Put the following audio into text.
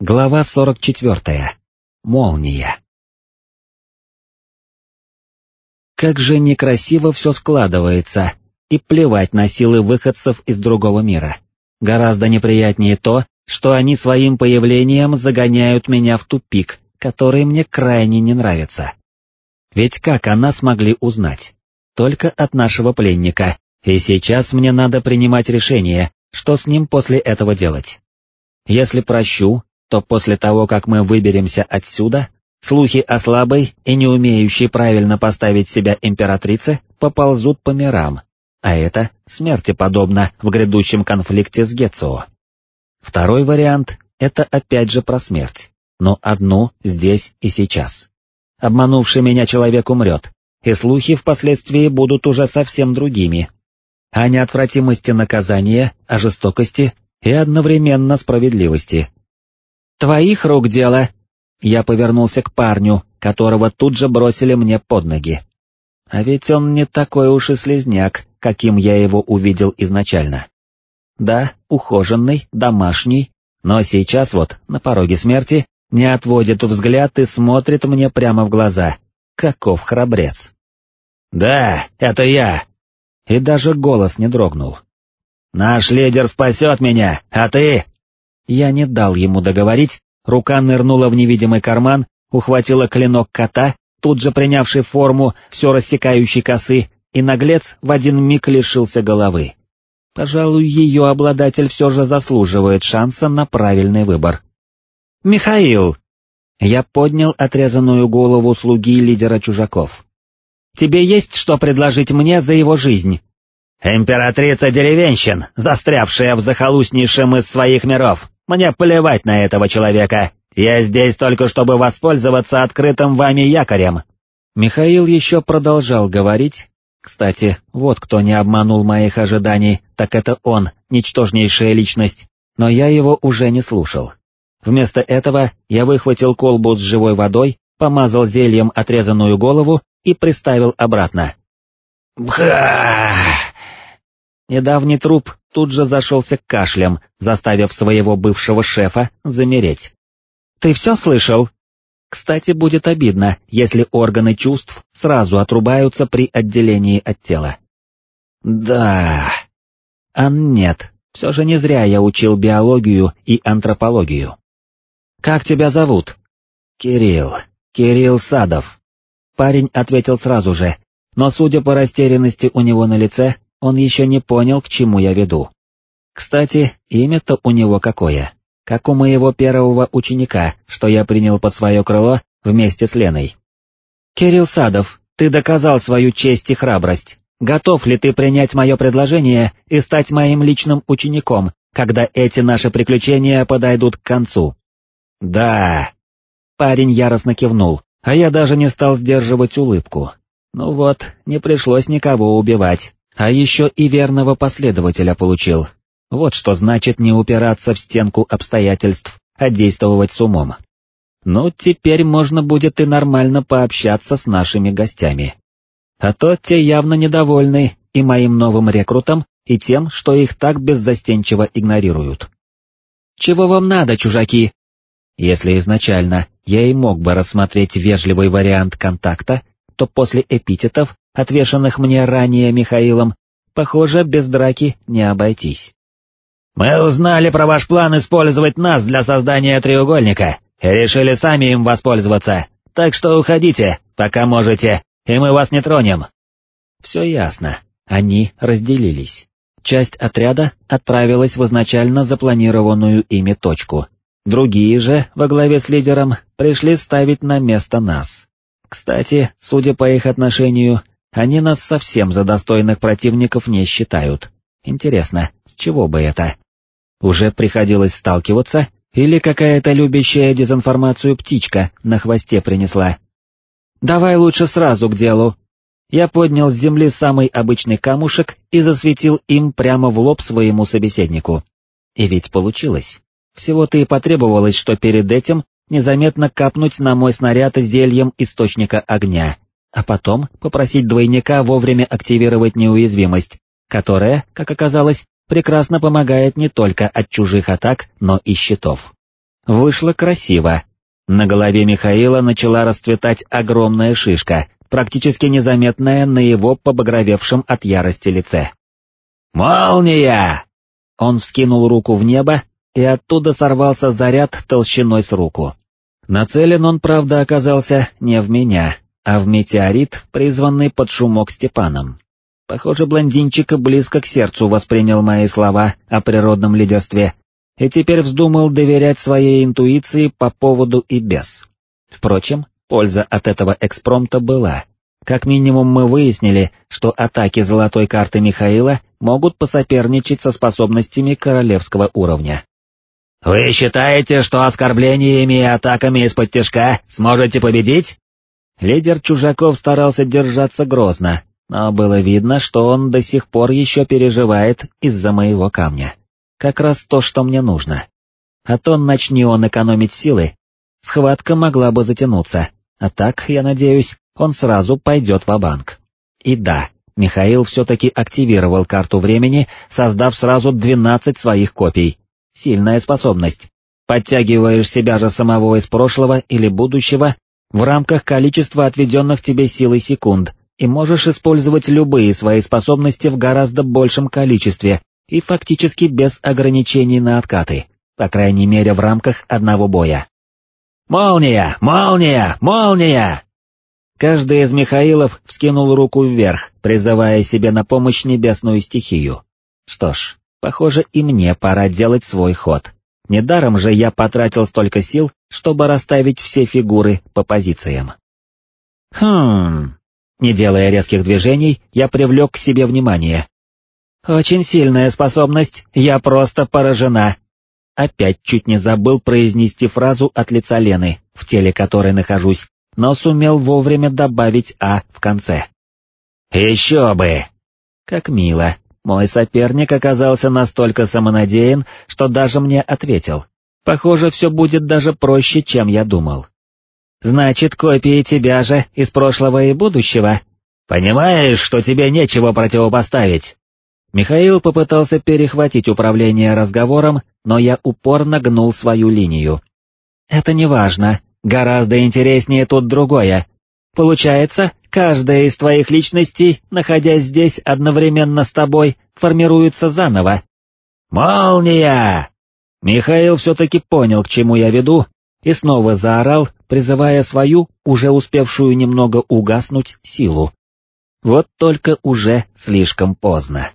Глава 44. Молния. Как же некрасиво все складывается, и плевать на силы выходцев из другого мира. Гораздо неприятнее то, что они своим появлением загоняют меня в тупик, который мне крайне не нравится. Ведь как она смогли узнать? Только от нашего пленника, и сейчас мне надо принимать решение, что с ним после этого делать. Если прощу, то после того, как мы выберемся отсюда, слухи о слабой и не умеющей правильно поставить себя императрице поползут по мирам, а это смерти подобно в грядущем конфликте с Гетцо. Второй вариант — это опять же про смерть, но одну здесь и сейчас. Обманувший меня человек умрет, и слухи впоследствии будут уже совсем другими. О неотвратимости наказания, о жестокости и одновременно справедливости, «Твоих рук дело!» Я повернулся к парню, которого тут же бросили мне под ноги. А ведь он не такой уж и слезняк, каким я его увидел изначально. Да, ухоженный, домашний, но сейчас вот, на пороге смерти, не отводит взгляд и смотрит мне прямо в глаза. Каков храбрец. «Да, это я!» И даже голос не дрогнул. «Наш лидер спасет меня, а ты...» Я не дал ему договорить, рука нырнула в невидимый карман, ухватила клинок кота, тут же принявший форму все рассекающей косы, и наглец в один миг лишился головы. Пожалуй, ее обладатель все же заслуживает шанса на правильный выбор. «Михаил!» Я поднял отрезанную голову слуги лидера чужаков. «Тебе есть что предложить мне за его жизнь?» «Императрица деревенщин, застрявшая в захолустнейшем из своих миров, мне плевать на этого человека. Я здесь только чтобы воспользоваться открытым вами якорем». Михаил еще продолжал говорить. Кстати, вот кто не обманул моих ожиданий, так это он, ничтожнейшая личность, но я его уже не слушал. Вместо этого я выхватил колбу с живой водой, помазал зельем отрезанную голову и приставил обратно. Бха! Недавний труп тут же зашелся кашлем, заставив своего бывшего шефа замереть. «Ты все слышал?» Кстати, будет обидно, если органы чувств сразу отрубаются при отделении от тела. Да. А нет, все же не зря я учил биологию и антропологию. Как тебя зовут? Кирилл. Кирилл Садов. Парень ответил сразу же, но судя по растерянности у него на лице, он еще не понял, к чему я веду. Кстати, имя-то у него какое, как у моего первого ученика, что я принял под свое крыло вместе с Леной. «Кирилл Садов, ты доказал свою честь и храбрость. Готов ли ты принять мое предложение и стать моим личным учеником, когда эти наши приключения подойдут к концу?» «Да!» Парень яростно кивнул, а я даже не стал сдерживать улыбку. Ну вот, не пришлось никого убивать, а еще и верного последователя получил. Вот что значит не упираться в стенку обстоятельств, а действовать с умом. Ну, теперь можно будет и нормально пообщаться с нашими гостями. А то те явно недовольны и моим новым рекрутом, и тем, что их так беззастенчиво игнорируют. «Чего вам надо, чужаки?» Если изначально я и мог бы рассмотреть вежливый вариант контакта, то после эпитетов отвешенных мне ранее Михаилом, похоже, без драки не обойтись. «Мы узнали про ваш план использовать нас для создания треугольника и решили сами им воспользоваться, так что уходите, пока можете, и мы вас не тронем». Все ясно, они разделились. Часть отряда отправилась в изначально запланированную ими точку, другие же, во главе с лидером, пришли ставить на место нас. Кстати, судя по их отношению, они нас совсем за достойных противников не считают. Интересно, с чего бы это? Уже приходилось сталкиваться, или какая-то любящая дезинформацию птичка на хвосте принесла? Давай лучше сразу к делу. Я поднял с земли самый обычный камушек и засветил им прямо в лоб своему собеседнику. И ведь получилось. Всего-то и потребовалось, что перед этим незаметно капнуть на мой снаряд зельем источника огня, а потом попросить двойника вовремя активировать неуязвимость, которая, как оказалось, прекрасно помогает не только от чужих атак, но и щитов. Вышло красиво. На голове Михаила начала расцветать огромная шишка, практически незаметная на его побагровевшем от ярости лице. «Молния!» Он вскинул руку в небо, и оттуда сорвался заряд толщиной с руку. Нацелен он, правда, оказался не в меня, а в метеорит, призванный под шумок Степаном. Похоже, блондинчик близко к сердцу воспринял мои слова о природном лидерстве и теперь вздумал доверять своей интуиции по поводу и без. Впрочем, польза от этого экспромта была. Как минимум мы выяснили, что атаки золотой карты Михаила могут посоперничать со способностями королевского уровня. «Вы считаете, что оскорблениями и атаками из-под тяжка сможете победить?» Лидер чужаков старался держаться грозно, но было видно, что он до сих пор еще переживает из-за моего камня. Как раз то, что мне нужно. А то начни он экономить силы, схватка могла бы затянуться, а так, я надеюсь, он сразу пойдет в банк И да, Михаил все-таки активировал карту времени, создав сразу 12 своих копий. Сильная способность. Подтягиваешь себя же самого из прошлого или будущего в рамках количества отведенных тебе сил и секунд, и можешь использовать любые свои способности в гораздо большем количестве и фактически без ограничений на откаты, по крайней мере в рамках одного боя. «Молния! Молния! Молния!» Каждый из Михаилов вскинул руку вверх, призывая себе на помощь небесную стихию. Что ж, похоже и мне пора делать свой ход. Недаром же я потратил столько сил, чтобы расставить все фигуры по позициям. Хм... Не делая резких движений, я привлек к себе внимание. Очень сильная способность, я просто поражена. Опять чуть не забыл произнести фразу от лица Лены, в теле которой нахожусь, но сумел вовремя добавить «а» в конце. «Еще бы!» Как мило, мой соперник оказался настолько самонадеян, что даже мне ответил. Похоже, все будет даже проще, чем я думал. «Значит, копии тебя же из прошлого и будущего?» «Понимаешь, что тебе нечего противопоставить?» Михаил попытался перехватить управление разговором, но я упорно гнул свою линию. «Это не важно, Гораздо интереснее тут другое. Получается, каждая из твоих личностей, находясь здесь одновременно с тобой, формируется заново. «Молния!» Михаил все-таки понял, к чему я веду, и снова заорал, призывая свою, уже успевшую немного угаснуть, силу. Вот только уже слишком поздно.